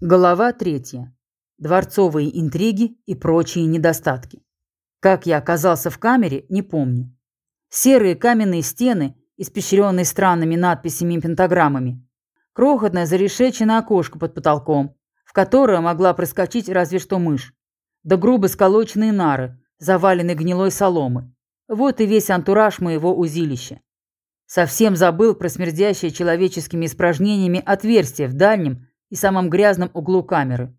Глава третья. Дворцовые интриги и прочие недостатки. Как я оказался в камере, не помню. Серые каменные стены, испещренные странными надписями и пентаграммами. Крохотное зарешеченное окошко под потолком, в которое могла проскочить разве что мышь. Да грубо сколоченные нары, заваленные гнилой соломы. Вот и весь антураж моего узилища. Совсем забыл про смердящее человеческими испражнениями отверстие в дальнем, и самом грязном углу камеры.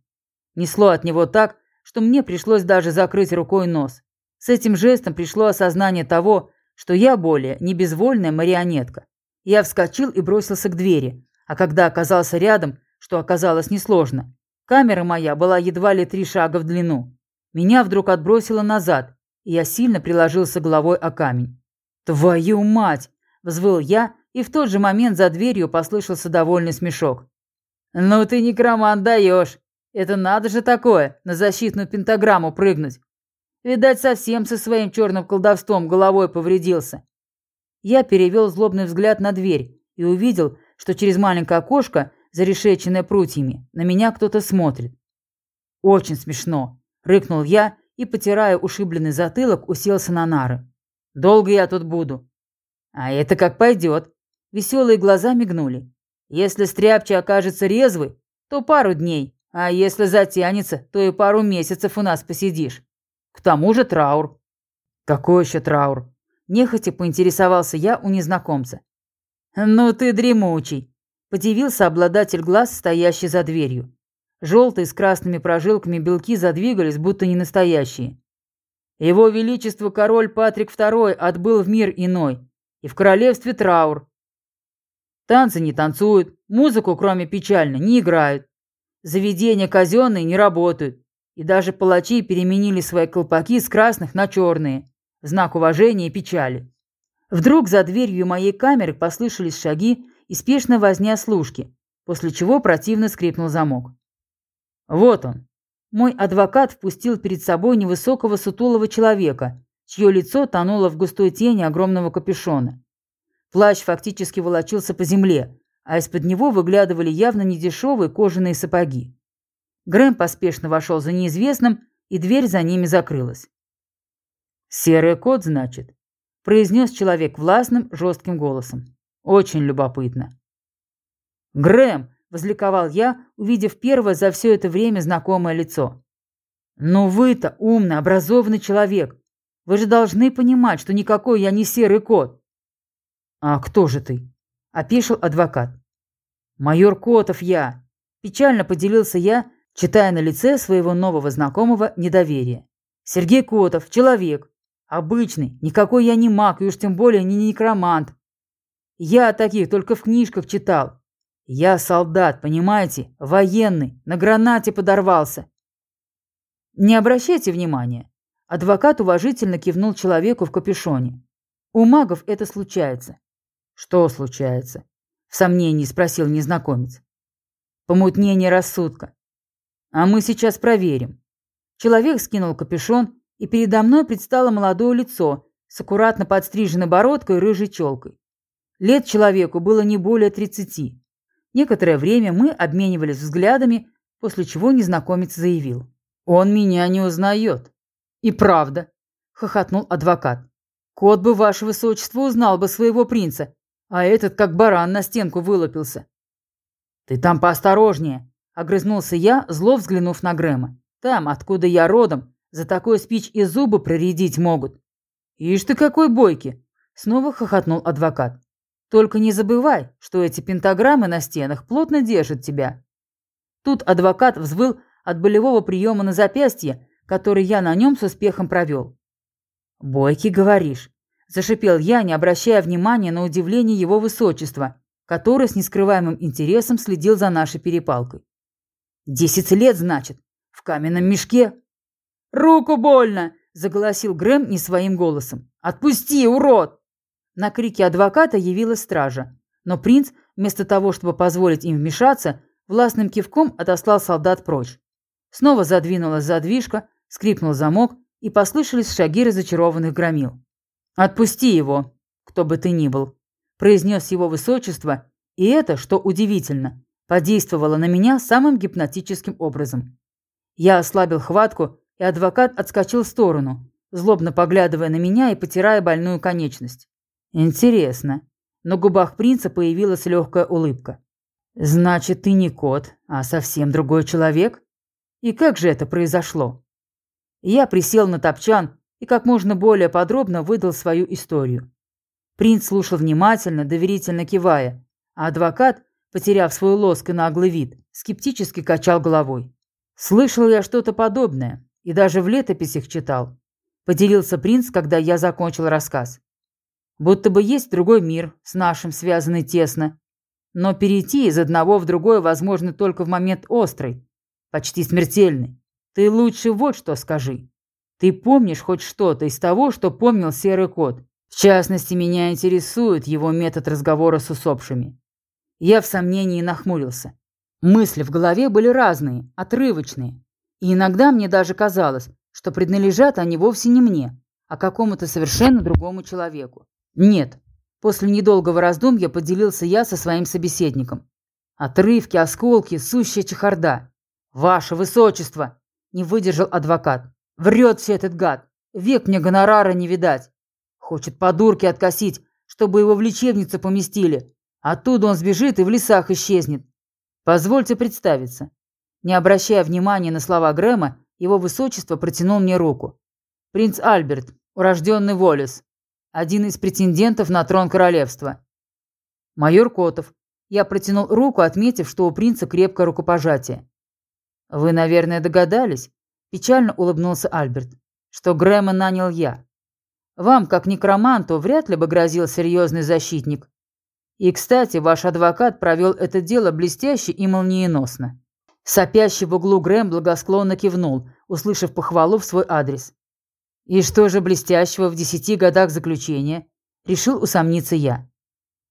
Несло от него так, что мне пришлось даже закрыть рукой нос. С этим жестом пришло осознание того, что я более не безвольная марионетка. Я вскочил и бросился к двери, а когда оказался рядом, что оказалось несложно, камера моя была едва ли три шага в длину. Меня вдруг отбросило назад, и я сильно приложился головой о камень. «Твою мать!» – взвыл я, и в тот же момент за дверью послышался довольный смешок. «Ну ты, некромант, даешь. Это надо же такое, на защитную пентаграмму прыгнуть. Видать, совсем со своим черным колдовством головой повредился». Я перевел злобный взгляд на дверь и увидел, что через маленькое окошко, зарешеченное прутьями, на меня кто-то смотрит. «Очень смешно», — рыкнул я и, потирая ушибленный затылок, уселся на нары. «Долго я тут буду?» «А это как пойдет». Веселые глаза мигнули. Если стряпчий окажется резвый, то пару дней, а если затянется, то и пару месяцев у нас посидишь. К тому же траур». «Какой еще траур?» Нехотя поинтересовался я у незнакомца. «Ну ты дремучий», – подивился обладатель глаз, стоящий за дверью. Желтые с красными прожилками белки задвигались, будто не настоящие. Его Величество король Патрик II отбыл в мир иной, и в королевстве траур, Танцы не танцуют, музыку, кроме печальной, не играют. Заведения казенные не работают. И даже палачи переменили свои колпаки с красных на черные, знак уважения и печали. Вдруг за дверью моей камеры послышались шаги и спешно возня служки, после чего противно скрипнул замок. Вот он. Мой адвокат впустил перед собой невысокого сутулого человека, чье лицо тонуло в густой тени огромного капюшона. Плащ фактически волочился по земле, а из-под него выглядывали явно недешевые кожаные сапоги. Грэм поспешно вошел за неизвестным, и дверь за ними закрылась. «Серый кот, значит?» – произнес человек властным, жестким голосом. «Очень любопытно». «Грэм!» – возликовал я, увидев первое за все это время знакомое лицо. «Ну вы-то умный, образованный человек. Вы же должны понимать, что никакой я не серый кот. «А кто же ты?» – опешил адвокат. «Майор Котов я!» – печально поделился я, читая на лице своего нового знакомого недоверие. «Сергей Котов, человек. Обычный, никакой я не маг, и уж тем более не некромант. Я таких только в книжках читал. Я солдат, понимаете, военный, на гранате подорвался». «Не обращайте внимания». Адвокат уважительно кивнул человеку в капюшоне. «У магов это случается. «Что случается?» – в сомнении спросил незнакомец. «Помутнение рассудка. А мы сейчас проверим». Человек скинул капюшон, и передо мной предстало молодое лицо с аккуратно подстриженной бородкой и рыжей челкой. Лет человеку было не более тридцати. Некоторое время мы обменивались взглядами, после чего незнакомец заявил. «Он меня не узнает». «И правда», – хохотнул адвокат. «Кот бы, ваше высочество, узнал бы своего принца, а этот как баран на стенку вылупился. «Ты там поосторожнее», — огрызнулся я, зло взглянув на Грэма. «Там, откуда я родом, за такой спич и зубы проредить могут». «Ишь ты какой бойкий!» — снова хохотнул адвокат. «Только не забывай, что эти пентаграммы на стенах плотно держат тебя». Тут адвокат взвыл от болевого приема на запястье, который я на нем с успехом провел. «Бойкий, говоришь?» Зашипел я, не обращая внимания на удивление его высочества, который с нескрываемым интересом следил за нашей перепалкой. «Десять лет, значит? В каменном мешке?» «Руку больно!» – заголосил Грэм не своим голосом. «Отпусти, урод!» На крики адвоката явилась стража, но принц, вместо того, чтобы позволить им вмешаться, властным кивком отослал солдат прочь. Снова задвинулась задвижка, скрипнул замок, и послышались шаги разочарованных громил. «Отпусти его, кто бы ты ни был», – произнес его высочество, и это, что удивительно, подействовала на меня самым гипнотическим образом. Я ослабил хватку, и адвокат отскочил в сторону, злобно поглядывая на меня и потирая больную конечность. Интересно. На губах принца появилась легкая улыбка. Значит, ты не кот, а совсем другой человек? И как же это произошло? Я присел на топчан и как можно более подробно выдал свою историю. Принц слушал внимательно, доверительно кивая, а адвокат, потеряв свой лоск и наглый вид, скептически качал головой. Слышал я что-то подобное и даже в летописях читал. Поделился принц, когда я закончил рассказ. Будто бы есть другой мир, с нашим связанный тесно. Но перейти из одного в другое возможно только в момент острый, почти смертельный. Ты лучше вот что скажи. Ты помнишь хоть что-то из того, что помнил серый кот? В частности, меня интересует его метод разговора с усопшими. Я в сомнении нахмурился. Мысли в голове были разные, отрывочные. И иногда мне даже казалось, что принадлежат они вовсе не мне, а какому-то совершенно другому человеку. Нет. После недолгого раздумья поделился я со своим собеседником. Отрывки, осколки, сущая чехарда. Ваше высочество, не выдержал адвокат. Врет все этот гад. Век мне гонорара не видать. Хочет по дурке откосить, чтобы его в лечебницу поместили. Оттуда он сбежит и в лесах исчезнет. Позвольте представиться. Не обращая внимания на слова Грэма, его высочество протянул мне руку. Принц Альберт, урожденный Волес, один из претендентов на трон королевства. Майор Котов. Я протянул руку, отметив, что у принца крепкое рукопожатие. Вы, наверное, догадались, печально улыбнулся Альберт, что Грэма нанял я. Вам, как некроманту, вряд ли бы грозил серьезный защитник. И, кстати, ваш адвокат провел это дело блестяще и молниеносно. Сопящий в углу Грэм благосклонно кивнул, услышав похвалу в свой адрес. «И что же блестящего в десяти годах заключения?» Решил усомниться я.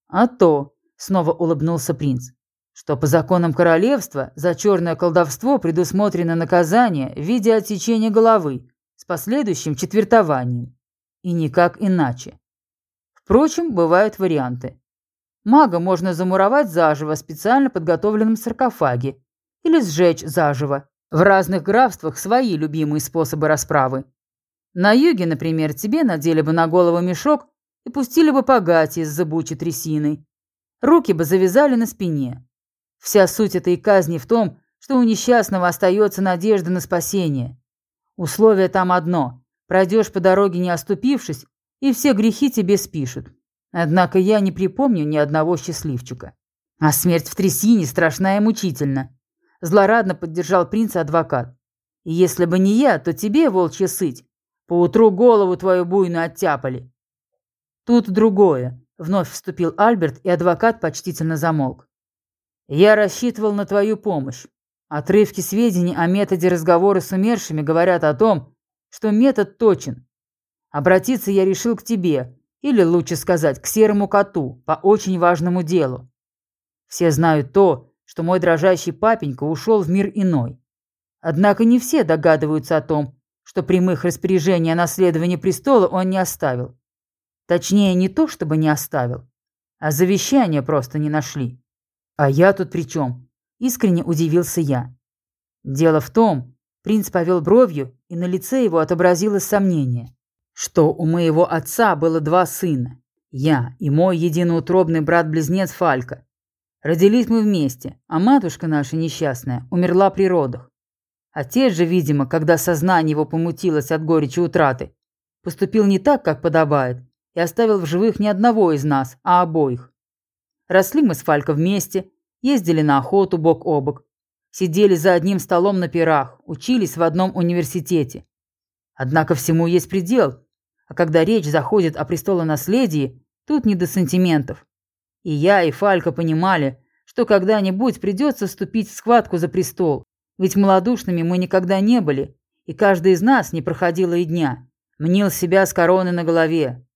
«А то», — снова улыбнулся принц, «что по законам королевства за черное колдовство предусмотрено наказание в виде отсечения головы с последующим четвертованием. И никак иначе. Впрочем, бывают варианты. Мага можно замуровать заживо в специально подготовленном саркофаге или сжечь заживо. В разных графствах свои любимые способы расправы. На юге, например, тебе надели бы на голову мешок и пустили бы по гате с зыбучей трясиной. Руки бы завязали на спине. Вся суть этой казни в том, что у несчастного остается надежда на спасение. Условие там одно – пройдешь по дороге не оступившись, и все грехи тебе спишут. Однако я не припомню ни одного счастливчика. А смерть в трясине страшна и мучительна. Злорадно поддержал принца адвокат. И если бы не я, то тебе, волчья сыть, Поутру голову твою буйную оттяпали. Тут другое. Вновь вступил Альберт, и адвокат почтительно замолк. Я рассчитывал на твою помощь. Отрывки сведений о методе разговора с умершими говорят о том, что метод точен. Обратиться я решил к тебе, или лучше сказать, к серому коту, по очень важному делу. Все знают то, что мой дрожащий папенька ушел в мир иной. Однако не все догадываются о том, что прямых распоряжений о наследовании престола он не оставил. Точнее, не то, чтобы не оставил, а завещание просто не нашли. А я тут при чем? Искренне удивился я. Дело в том, принц повел бровью, и на лице его отобразилось сомнение, что у моего отца было два сына, я и мой единоутробный брат-близнец Фалька. Родились мы вместе, а матушка наша несчастная умерла при родах. Отец же, видимо, когда сознание его помутилось от горечи утраты, поступил не так, как подобает, и оставил в живых не одного из нас, а обоих. Росли мы с Фалько вместе, ездили на охоту бок о бок, сидели за одним столом на пирах, учились в одном университете. Однако всему есть предел, а когда речь заходит о престолонаследии, тут не до сантиментов. И я, и Фалька понимали, что когда-нибудь придется вступить в схватку за престол, ведь малодушными мы никогда не были, и каждый из нас не проходило и дня. Мнил себя с короной на голове.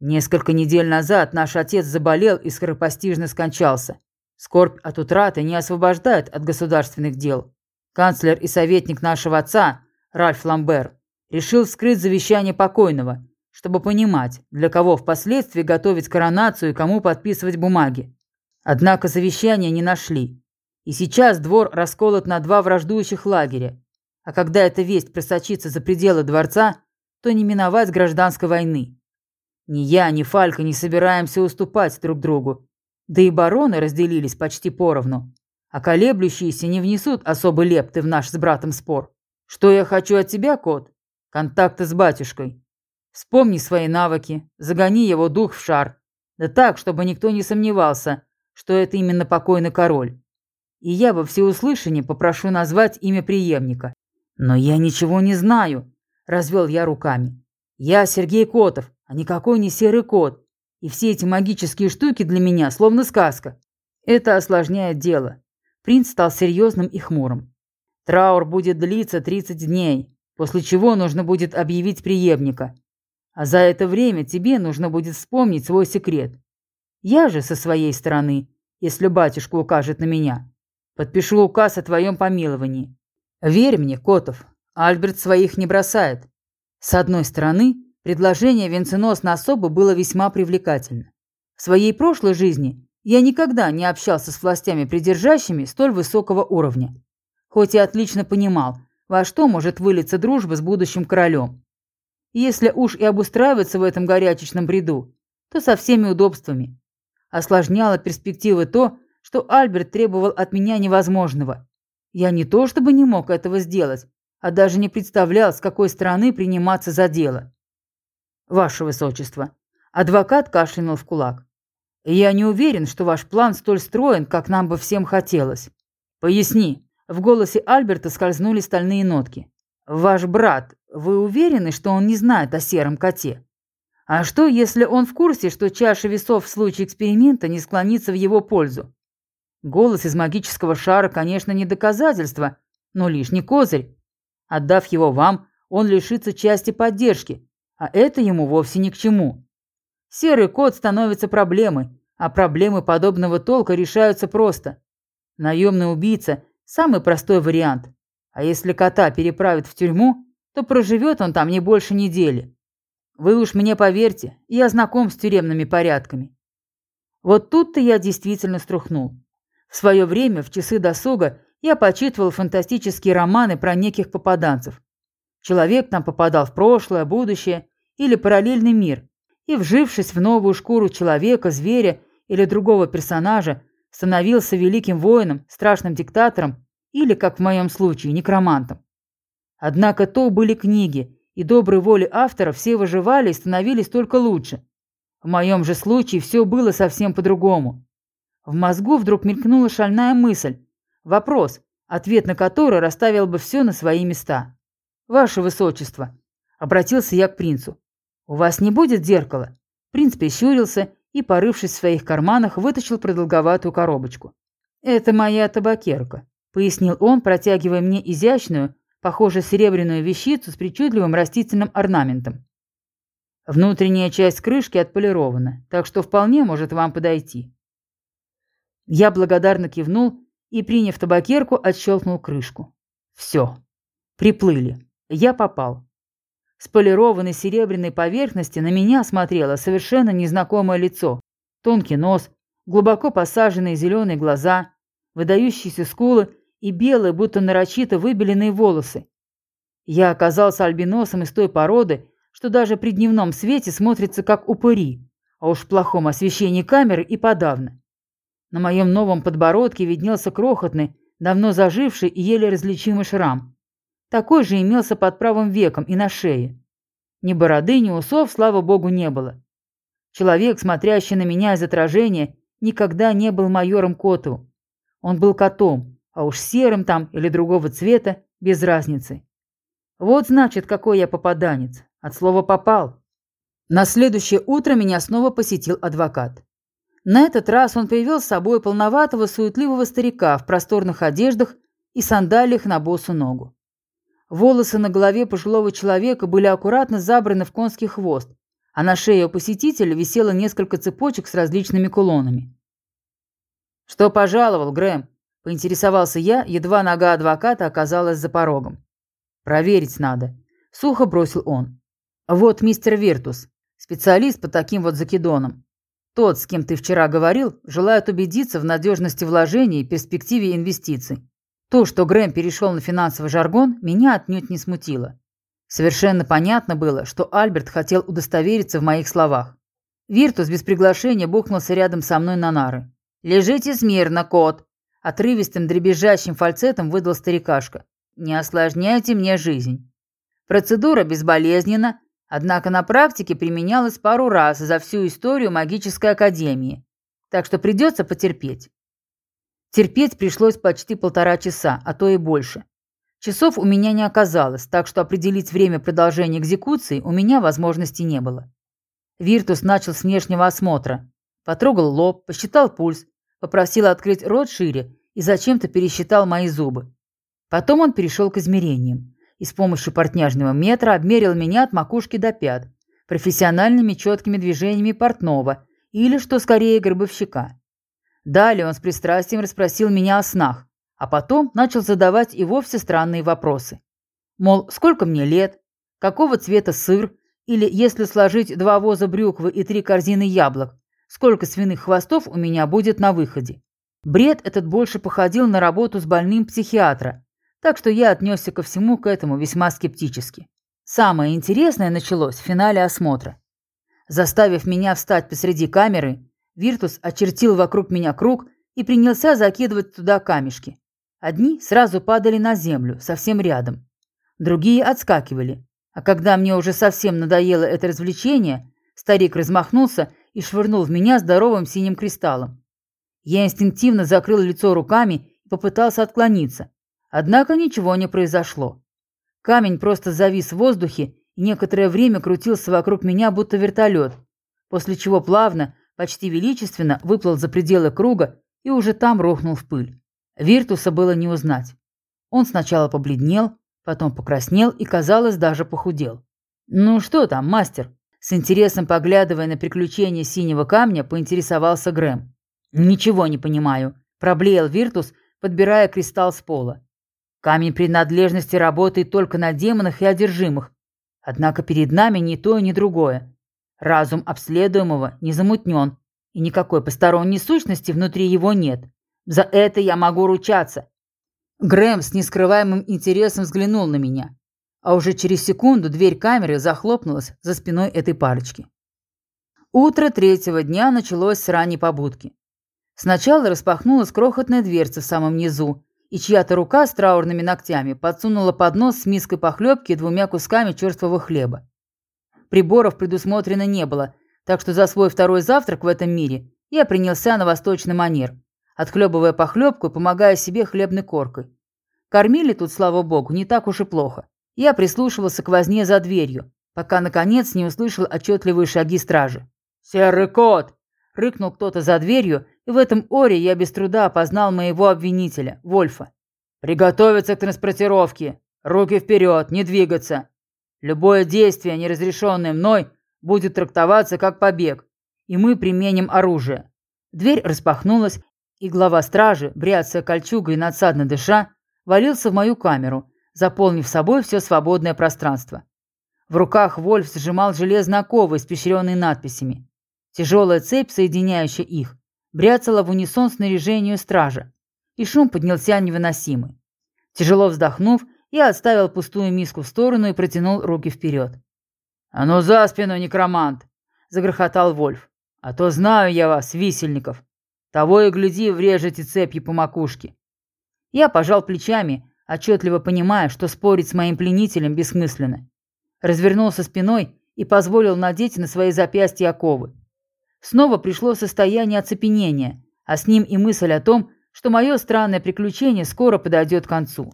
Несколько недель назад наш отец заболел и скоропостижно скончался. Скорбь от утраты не освобождает от государственных дел. Канцлер и советник нашего отца, Ральф Ламбер, решил скрыть завещание покойного, чтобы понимать, для кого впоследствии готовить коронацию и кому подписывать бумаги. Однако завещания не нашли. И сейчас двор расколот на два враждующих лагеря. А когда эта весть просочится за пределы дворца, то не миновать гражданской войны. Ни я, ни Фалька не собираемся уступать друг другу. Да и бароны разделились почти поровну. А колеблющиеся не внесут особой лепты в наш с братом спор. Что я хочу от тебя, кот? Контакты с батюшкой. Вспомни свои навыки, загони его дух в шар. Да так, чтобы никто не сомневался, что это именно покойный король. И я во всеуслышание попрошу назвать имя преемника. Но я ничего не знаю, развел я руками. Я Сергей Котов, а никакой не серый кот. И все эти магические штуки для меня словно сказка. Это осложняет дело. Принц стал серьезным и хмурым. Траур будет длиться 30 дней, после чего нужно будет объявить преемника. А за это время тебе нужно будет вспомнить свой секрет. Я же со своей стороны, если батюшка укажет на меня, подпишу указ о твоем помиловании. Верь мне, Котов, Альберт своих не бросает. С одной стороны, предложение венценосной особы было весьма привлекательно. В своей прошлой жизни я никогда не общался с властями придержащими столь высокого уровня. Хоть и отлично понимал, во что может вылиться дружба с будущим королем. Если уж и обустраиваться в этом горячечном бреду, то со всеми удобствами. Осложняло перспективы то, что Альберт требовал от меня невозможного. Я не то чтобы не мог этого сделать, а даже не представлял, с какой стороны приниматься за дело. Ваше Высочество, адвокат кашлянул в кулак. Я не уверен, что ваш план столь строен, как нам бы всем хотелось. Поясни. В голосе Альберта скользнули стальные нотки. Ваш брат, вы уверены, что он не знает о сером коте? А что, если он в курсе, что чаша весов в случае эксперимента не склонится в его пользу? Голос из магического шара, конечно, не доказательство, но лишний козырь. Отдав его вам, он лишится части поддержки, а это ему вовсе ни к чему. Серый кот становится проблемой, а проблемы подобного толка решаются просто. Наемный убийца – самый простой вариант. А если кота переправят в тюрьму, то проживет он там не больше недели. Вы уж мне поверьте, я знаком с тюремными порядками. Вот тут-то я действительно струхнул. В свое время, в часы досуга, я почитывал фантастические романы про неких попаданцев. Человек там попадал в прошлое, будущее или параллельный мир, и, вжившись в новую шкуру человека, зверя или другого персонажа, становился великим воином, страшным диктатором или, как в моем случае, некромантом. Однако то были книги, и доброй воли автора все выживали и становились только лучше. В моем же случае все было совсем по-другому. В мозгу вдруг мелькнула шальная мысль. Вопрос, ответ на который расставил бы все на свои места. «Ваше Высочество», — обратился я к принцу, — «у вас не будет зеркала?» Принц прищурился и, порывшись в своих карманах, вытащил продолговатую коробочку. «Это моя табакерка», — пояснил он, протягивая мне изящную, похоже, серебряную вещицу с причудливым растительным орнаментом. Внутренняя часть крышки отполирована, так что вполне может вам подойти. Я благодарно кивнул и, приняв табакерку, отщелкнул крышку. Все. Приплыли. Я попал. С полированной серебряной поверхности на меня смотрело совершенно незнакомое лицо. Тонкий нос, глубоко посаженные зеленые глаза, выдающиеся скулы и белые, будто нарочито выбеленные волосы. Я оказался альбиносом из той породы, что даже при дневном свете смотрится как упыри, а уж в плохом освещении камеры и подавно. На моем новом подбородке виднелся крохотный, давно заживший и еле различимый шрам. Такой же имелся под правым веком и на шее. Ни бороды, ни усов, слава богу, не было. Человек, смотрящий на меня из отражения, никогда не был майором Котовым. Он был котом, а уж серым там или другого цвета, без разницы. Вот значит, какой я попаданец. От слова «попал». На следующее утро меня снова посетил адвокат. На этот раз он привел с собой полноватого, суетливого старика в просторных одеждах и сандалиях на босу ногу. Волосы на голове пожилого человека были аккуратно забраны в конский хвост, а на шее у посетителя висело несколько цепочек с различными кулонами. «Что пожаловал, Грэм?» – поинтересовался я, едва нога адвоката оказалась за порогом. «Проверить надо», – сухо бросил он. «Вот мистер Виртус, специалист по таким вот закидонам. Тот, с кем ты вчера говорил, желает убедиться в надежности вложений и перспективе инвестиций. То, что Грэм перешел на финансовый жаргон, меня отнюдь не смутило. Совершенно понятно было, что Альберт хотел удостовериться в моих словах. Виртус без приглашения бухнулся рядом со мной на нары. «Лежите смирно, кот!» Отрывистым дребезжащим фальцетом выдал старикашка. «Не осложняйте мне жизнь». Процедура безболезненна, однако на практике применялась пару раз за всю историю магической академии, так что придется потерпеть. Терпеть пришлось почти полтора часа, а то и больше. Часов у меня не оказалось, так что определить время продолжения экзекуции у меня возможности не было. Виртус начал с внешнего осмотра. Потрогал лоб, посчитал пульс, попросил открыть рот шире и зачем-то пересчитал мои зубы. Потом он перешел к измерениям и с помощью портняжного метра обмерил меня от макушки до пят, профессиональными четкими движениями портного или, что скорее, гробовщика. Далее он с пристрастием расспросил меня о снах, а потом начал задавать и вовсе странные вопросы. Мол, сколько мне лет, какого цвета сыр, или если сложить два воза брюквы и три корзины яблок, сколько свиных хвостов у меня будет на выходе. Бред этот больше походил на работу с больным психиатра, так что я отнесся ко всему к этому весьма скептически. Самое интересное началось в финале осмотра. Заставив меня встать посреди камеры, Виртус очертил вокруг меня круг и принялся закидывать туда камешки. Одни сразу падали на землю, совсем рядом. Другие отскакивали. А когда мне уже совсем надоело это развлечение, старик размахнулся и швырнул в меня здоровым синим кристаллом. Я инстинктивно закрыл лицо руками и попытался отклониться. Однако ничего не произошло. Камень просто завис в воздухе и некоторое время крутился вокруг меня, будто вертолет, после чего плавно, почти величественно выплыл за пределы круга и уже там рухнул в пыль. Виртуса было не узнать. Он сначала побледнел, потом покраснел и, казалось, даже похудел. «Ну что там, мастер?» С интересом поглядывая на приключения синего камня, поинтересовался Грэм. «Ничего не понимаю», – проблеял Виртус, подбирая кристалл с пола. «Камень принадлежности работает только на демонах и одержимых. Однако перед нами ни то, ни другое. Разум обследуемого не замутнен, и никакой посторонней сущности внутри его нет. За это я могу ручаться. Грэм с нескрываемым интересом взглянул на меня, а уже через секунду дверь камеры захлопнулась за спиной этой парочки. Утро третьего дня началось с ранней побудки. Сначала распахнулась крохотная дверца в самом низу, и чья-то рука с траурными ногтями подсунула поднос с миской похлебки и двумя кусками черствого хлеба. Приборов предусмотрено не было, так что за свой второй завтрак в этом мире я принялся на восточный манер – отхлебывая похлебку и помогая себе хлебной коркой. Кормили тут, слава богу, не так уж и плохо. Я прислушивался к возне за дверью, пока, наконец, не услышал отчетливые шаги стражи. «Серый кот!» — рыкнул кто-то за дверью, и в этом оре я без труда опознал моего обвинителя, Вольфа. «Приготовиться к транспортировке! Руки вперед, не двигаться! Любое действие, неразрешенное мной, будет трактоваться как побег, и мы применим оружие». Дверь распахнулась, и глава стражи, бряцая кольчугой надсадно дыша, валился в мою камеру, заполнив собой все свободное пространство. В руках Вольф сжимал железные оковы, испещренные надписями. Тяжелая цепь, соединяющая их, бряцала в унисон снаряжению стража, и шум поднялся невыносимый. Тяжело вздохнув, я отставил пустую миску в сторону и протянул руки вперед. «А ну за спину, некромант!» – загрохотал Вольф. «А то знаю я вас, висельников. Того и гляди, врежете цепью по макушке. Я пожал плечами, отчетливо понимая, что спорить с моим пленителем бессмысленно. Развернулся спиной и позволил надеть на свои запястья оковы. Снова пришло состояние оцепенения, а с ним и мысль о том, что мое странное приключение скоро подойдет к концу.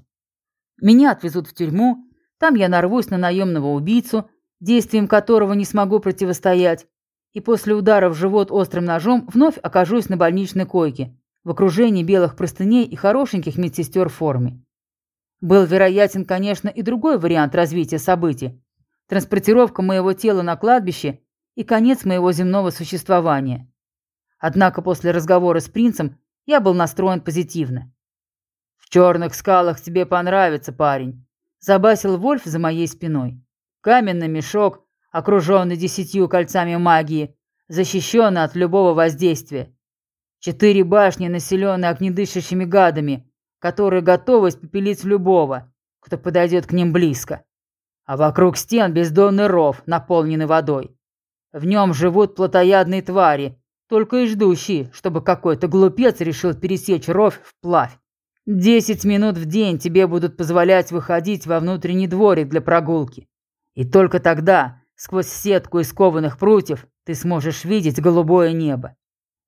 Меня отвезут в тюрьму, там я нарвусь на наемного убийцу, действием которого не смогу противостоять, и после удара в живот острым ножом вновь окажусь на больничной койке, в окружении белых простыней и хорошеньких медсестер в форме. Был вероятен, конечно, и другой вариант развития событий. Транспортировка моего тела на кладбище и конец моего земного существования. Однако после разговора с принцем я был настроен позитивно. «В черных скалах тебе понравится, парень», – забасил Вольф за моей спиной. «Каменный мешок, окруженный десятью кольцами магии, защищенный от любого воздействия. Четыре башни, населенные огнедышащими гадами, которые готовы испепелить любого, кто подойдет к ним близко. А вокруг стен бездонный ров, наполненный водой. В нем живут плотоядные твари, только и ждущие, чтобы какой-то глупец решил пересечь ров вплавь. Десять минут в день тебе будут позволять выходить во внутренний дворик для прогулки. И только тогда, сквозь сетку из кованых прутьев, ты сможешь видеть голубое небо.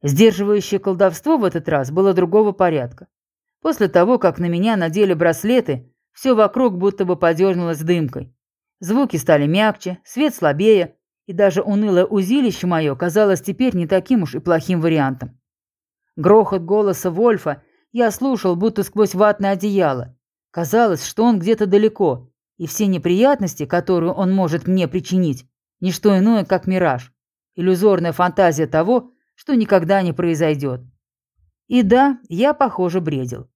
Сдерживающее колдовство в этот раз было другого порядка. После того, как на меня надели браслеты, все вокруг будто бы подернулось дымкой. Звуки стали мягче, свет слабее, и даже унылое узилище мое казалось теперь не таким уж и плохим вариантом. Грохот голоса Вольфа я слушал, будто сквозь ватное одеяло. Казалось, что он где-то далеко, и все неприятности, которые он может мне причинить, не что иное, как мираж, иллюзорная фантазия того, что никогда не произойдет. И да, я, похоже, бредил.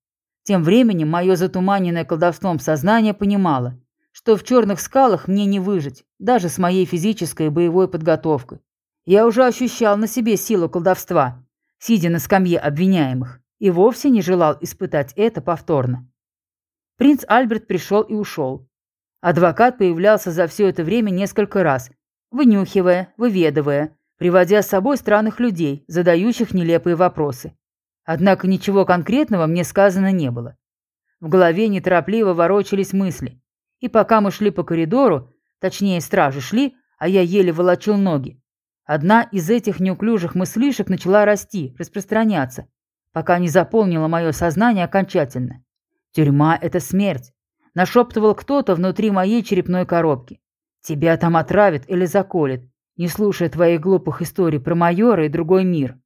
Тем временем мое затуманенное колдовством сознание понимало, что в черных скалах мне не выжить, даже с моей физической и боевой подготовкой. Я уже ощущал на себе силу колдовства, сидя на скамье обвиняемых, и вовсе не желал испытать это повторно. Принц Альберт пришел и ушел. Адвокат появлялся за все это время несколько раз, вынюхивая, выведывая, приводя с собой странных людей, задающих нелепые вопросы. Однако ничего конкретного мне сказано не было. В голове неторопливо ворочались мысли. И пока мы шли по коридору, точнее, стражи шли, а я еле волочил ноги, одна из этих неуклюжих мыслишек начала расти, распространяться, пока не заполнила мое сознание окончательно. Тюрьма — это смерть. Нашептывал кто-то внутри моей черепной коробки. Тебя там отравят или заколят, не слушая твоих глупых историй про майора и другой мир.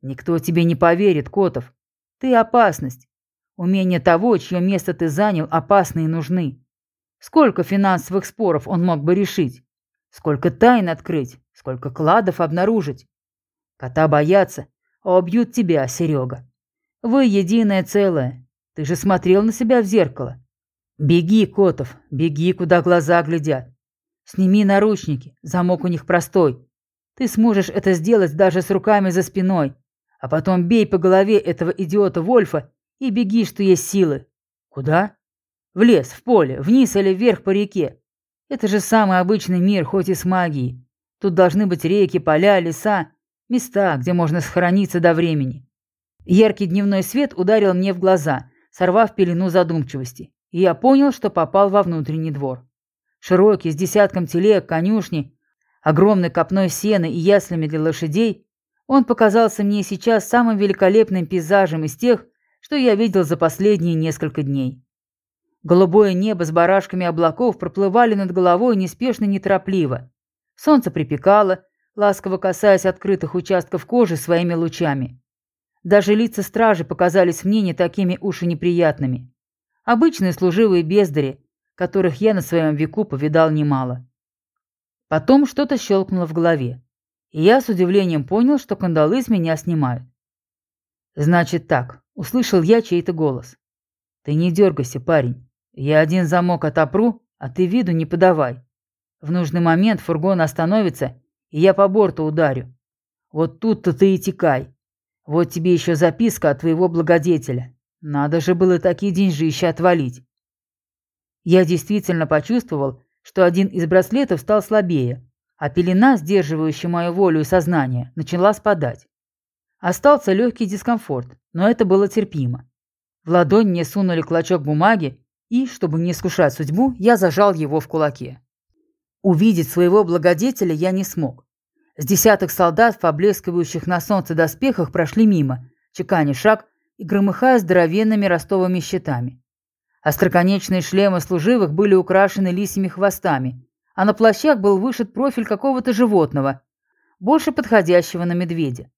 Никто тебе не поверит, Котов. Ты опасность. Умения того, чье место ты занял, опасны и нужны. Сколько финансовых споров он мог бы решить? Сколько тайн открыть? Сколько кладов обнаружить? Кота боятся, убьют тебя, Серега. Вы единое целое. Ты же смотрел на себя в зеркало. Беги, Котов, беги, куда глаза глядят. Сними наручники, замок у них простой. Ты сможешь это сделать даже с руками за спиной. А потом бей по голове этого идиота Вольфа и беги, что есть силы. Куда? В лес, в поле, вниз или вверх по реке. Это же самый обычный мир, хоть и с магией. Тут должны быть реки, поля, леса, места, где можно сохраниться до времени. Яркий дневной свет ударил мне в глаза, сорвав пелену задумчивости, и я понял, что попал во внутренний двор. Широкий, с десятком телег, конюшни, огромной копной сена и яслями для лошадей, он показался мне сейчас самым великолепным пейзажем из тех, что я видел за последние несколько дней. Голубое небо с барашками облаков проплывали над головой неспешно неторопливо. Солнце припекало, ласково касаясь открытых участков кожи своими лучами. Даже лица стражи показались мне не такими уж и неприятными. Обычные служивые бездари, которых я на своем веку повидал немало. Потом что-то щелкнуло в голове, и я с удивлением понял, что кандалы с меня снимают. «Значит так», — услышал я чей-то голос. «Ты не дергайся, парень. Я один замок отопру, а ты виду не подавай. В нужный момент фургон остановится, и я по борту ударю. Вот тут-то ты и текай. Вот тебе еще записка от твоего благодетеля. Надо же было такие деньжища отвалить. Я действительно почувствовал, что один из браслетов стал слабее, а пелена, сдерживающая мою волю и сознание, начала спадать. Остался легкий дискомфорт, но это было терпимо. В ладонь мне сунули клочок бумаги, и, чтобы не искушать судьбу, я зажал его в кулаке. Увидеть своего благодетеля я не смог. С десяток солдат в поблескивающих на солнце доспехах прошли мимо, чеканя шаг и громыхая здоровенными ростовыми щитами. Остроконечные шлемы служивых были украшены лисьими хвостами, а на плащах был вышит профиль какого-то животного, больше подходящего на медведя.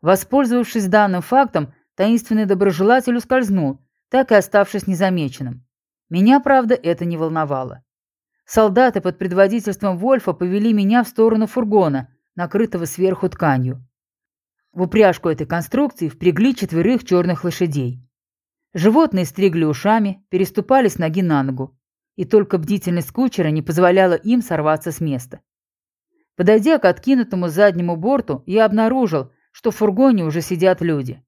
Воспользовавшись данным фактом, таинственный доброжелатель ускользнул, так и оставшись незамеченным. Меня, правда, это не волновало. Солдаты под предводительством Вольфа повели меня в сторону фургона, накрытого сверху тканью. В упряжку этой конструкции впрягли четверых черных лошадей. Животные стригли ушами, переступали с ноги на ногу, и только бдительность кучера не позволяла им сорваться с места. Подойдя к откинутому заднему борту, я обнаружил, что в фургоне уже сидят люди.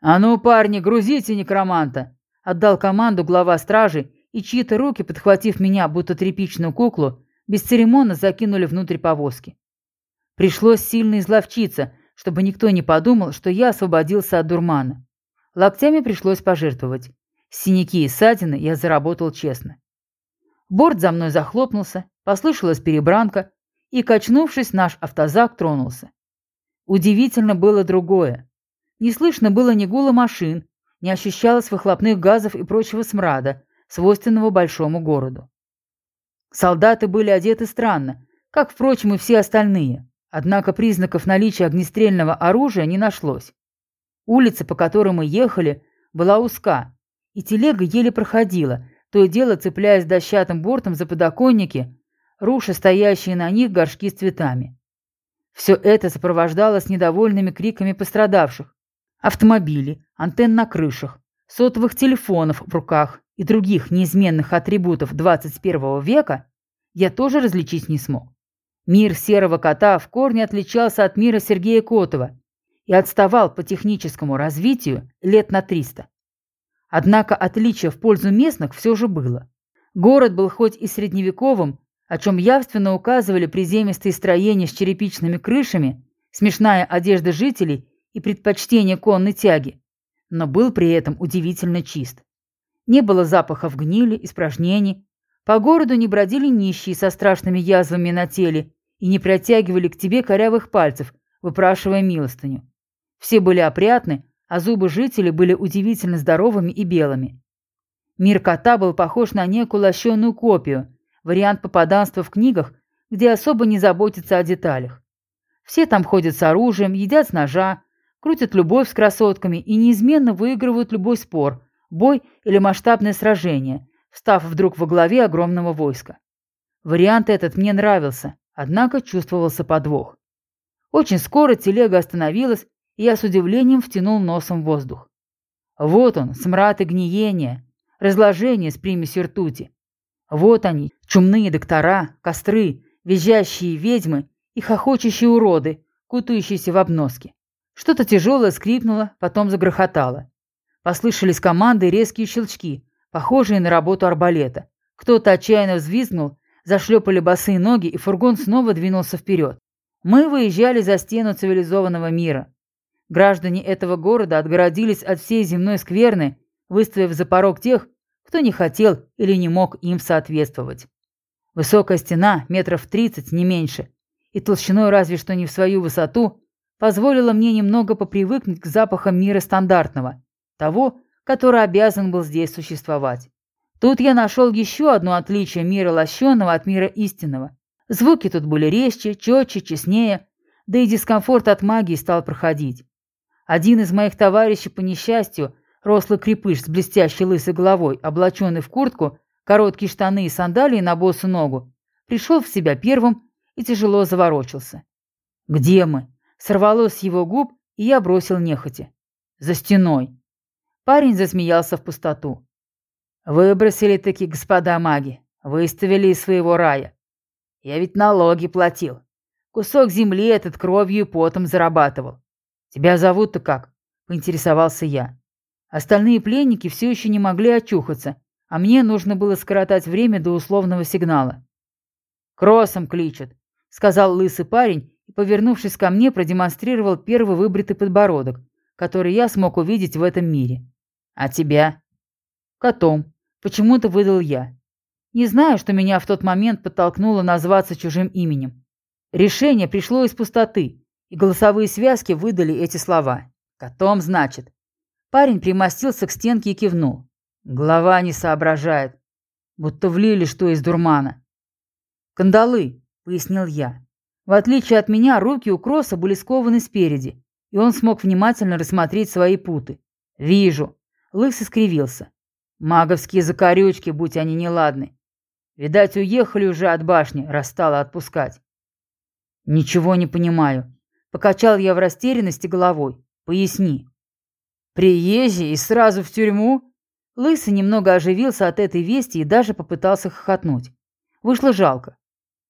«А ну, парни, грузите некроманта!» — отдал команду глава стражи, и чьи-то руки, подхватив меня, будто тряпичную куклу, бесцеремонно закинули внутрь повозки. Пришлось сильно изловчиться, чтобы никто не подумал, что я освободился от дурмана. Локтями пришлось пожертвовать. Синяки и ссадины я заработал честно. Борт за мной захлопнулся, послышалась перебранка, и, качнувшись, наш автозак тронулся. Удивительно было другое. Не слышно было ни гула машин, не ощущалось выхлопных газов и прочего смрада, свойственного большому городу. Солдаты были одеты странно, как, впрочем, и все остальные, однако признаков наличия огнестрельного оружия не нашлось. Улица, по которой мы ехали, была узка, и телега еле проходила, то и дело цепляясь дощатым бортом за подоконники, руша стоящие на них горшки с цветами. Все это сопровождалось недовольными криками пострадавших. Автомобили, антенн на крышах, сотовых телефонов в руках и других неизменных атрибутов 21 века я тоже различить не смог. Мир серого кота в корне отличался от мира Сергея Котова и отставал по техническому развитию лет на 300. Однако отличие в пользу местных все же было. Город был хоть и средневековым, о чем явственно указывали приземистые строения с черепичными крышами, смешная одежда жителей и предпочтение конной тяги, но был при этом удивительно чист. Не было запахов гнили, испражнений, по городу не бродили нищие со страшными язвами на теле и не протягивали к тебе корявых пальцев, выпрашивая милостыню. Все были опрятны, а зубы жителей были удивительно здоровыми и белыми. Мир кота был похож на некую лощеную копию, вариант попаданства в книгах, где особо не заботятся о деталях. Все там ходят с оружием, едят с ножа, крутят любовь с красотками и неизменно выигрывают любой спор, бой или масштабное сражение, встав вдруг во главе огромного войска. Вариант этот мне нравился, однако чувствовался подвох. Очень скоро телега остановилась, и я с удивлением втянул носом воздух. Вот он, смрад и гниение, разложение с примесью ртути. Вот они, чумные доктора, костры, визжащие ведьмы и хохочущие уроды, кутающиеся в обноски. Что-то тяжелое скрипнуло, потом загрохотало. Послышались команды резкие щелчки, похожие на работу арбалета. Кто-то отчаянно взвизгнул, зашлепали босые ноги, и фургон снова двинулся вперед. Мы выезжали за стену цивилизованного мира. Граждане этого города отгородились от всей земной скверны, выставив за порог тех, кто не хотел или не мог им соответствовать. Высокая стена, метров тридцать, не меньше, и толщиной разве что не в свою высоту, позволила мне немного попривыкнуть к запахам мира стандартного, того, который обязан был здесь существовать. Тут я нашел еще одно отличие мира лощеного от мира истинного. Звуки тут были резче, четче, честнее, да и дискомфорт от магии стал проходить. Один из моих товарищей по несчастью, рослый крепыш с блестящей лысой головой, облаченный в куртку, короткие штаны и сандалии на босу ногу, пришел в себя первым и тяжело заворочился. «Где мы?» Сорвалось с его губ, и я бросил нехотя. «За стеной». Парень засмеялся в пустоту. «Выбросили таки господа маги, выставили из своего рая. Я ведь налоги платил. Кусок земли этот кровью и потом зарабатывал. «Тебя зовут-то как?» – поинтересовался я. Остальные пленники все еще не могли очухаться, а мне нужно было скоротать время до условного сигнала. «Кроссом кличут», — сказал лысый парень и, повернувшись ко мне, продемонстрировал первый выбритый подбородок, который я смог увидеть в этом мире. «А тебя?» «Котом», — почему-то выдал я. Не знаю, что меня в тот момент подтолкнуло назваться чужим именем. Решение пришло из пустоты, и голосовые связки выдали эти слова. «Котом, значит». Парень примостился к стенке и кивнул. Голова не соображает. Будто влили что из дурмана. «Кандалы», — пояснил я. В отличие от меня, руки у Кросса были скованы спереди, и он смог внимательно рассмотреть свои путы. «Вижу». Лысый скривился. «Маговские закорючки, будь они неладны. Видать, уехали уже от башни, раз стало отпускать». «Ничего не понимаю», Покачал я в растерянности головой. Поясни. Приезжий и сразу в тюрьму? Лысый немного оживился от этой вести и даже попытался хохотнуть. Вышло жалко.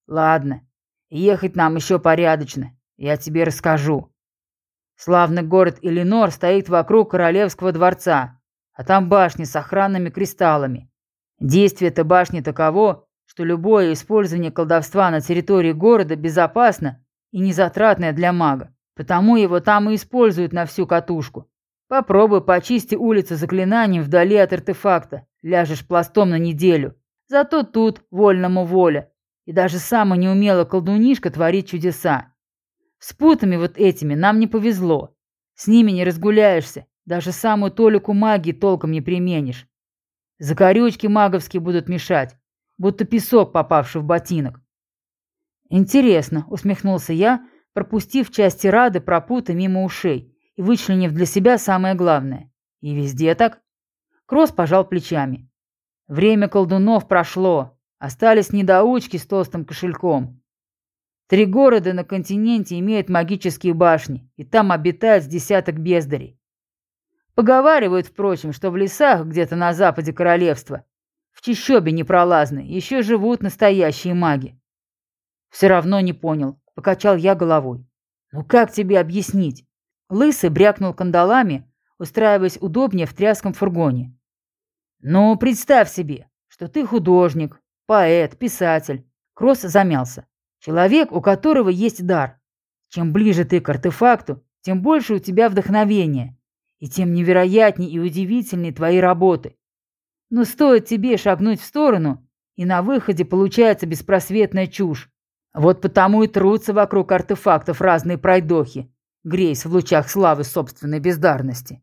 Ладно. Ехать нам еще порядочно, я тебе расскажу. Славный город Иллинор стоит вокруг королевского дворца, а там башни с охранными кристаллами. Действие этой башни таково, что любое использование колдовства на территории города безопасно и незатратное для мага, потому его там и используют на всю катушку. Попробуй почисти улицы заклинанием вдали от артефакта, ляжешь пластом на неделю. Зато тут вольному воля. И даже самый неумелый колдунишка творит чудеса. С путами вот этими нам не повезло. С ними не разгуляешься, даже самую толику магии толком не применишь. Закорючки маговские будут мешать, будто песок, попавший в ботинок. Интересно, усмехнулся я, пропустив часть рады пропута мимо ушей и вычленив для себя самое главное. И везде так? Кросс пожал плечами. Время колдунов прошло, остались недоучки с толстым кошельком. Три города на континенте имеют магические башни, и там обитает с десяток бездарей. Поговаривают, впрочем, что в лесах где-то на западе королевства, в чащобе непролазной, еще живут настоящие маги. Все равно не понял, покачал я головой. Ну как тебе объяснить? Лысый брякнул кандалами, устраиваясь удобнее в тряском фургоне. Ну, представь себе, что ты художник, поэт, писатель. Кросс замялся. Человек, у которого есть дар. Чем ближе ты к артефакту, тем больше у тебя вдохновения, и тем невероятнее и удивительнее твои работы. Но стоит тебе шагнуть в сторону, и на выходе получается беспросветная чушь. Вот потому и трутся вокруг артефактов разные пройдохи, греясь в лучах славы собственной бездарности.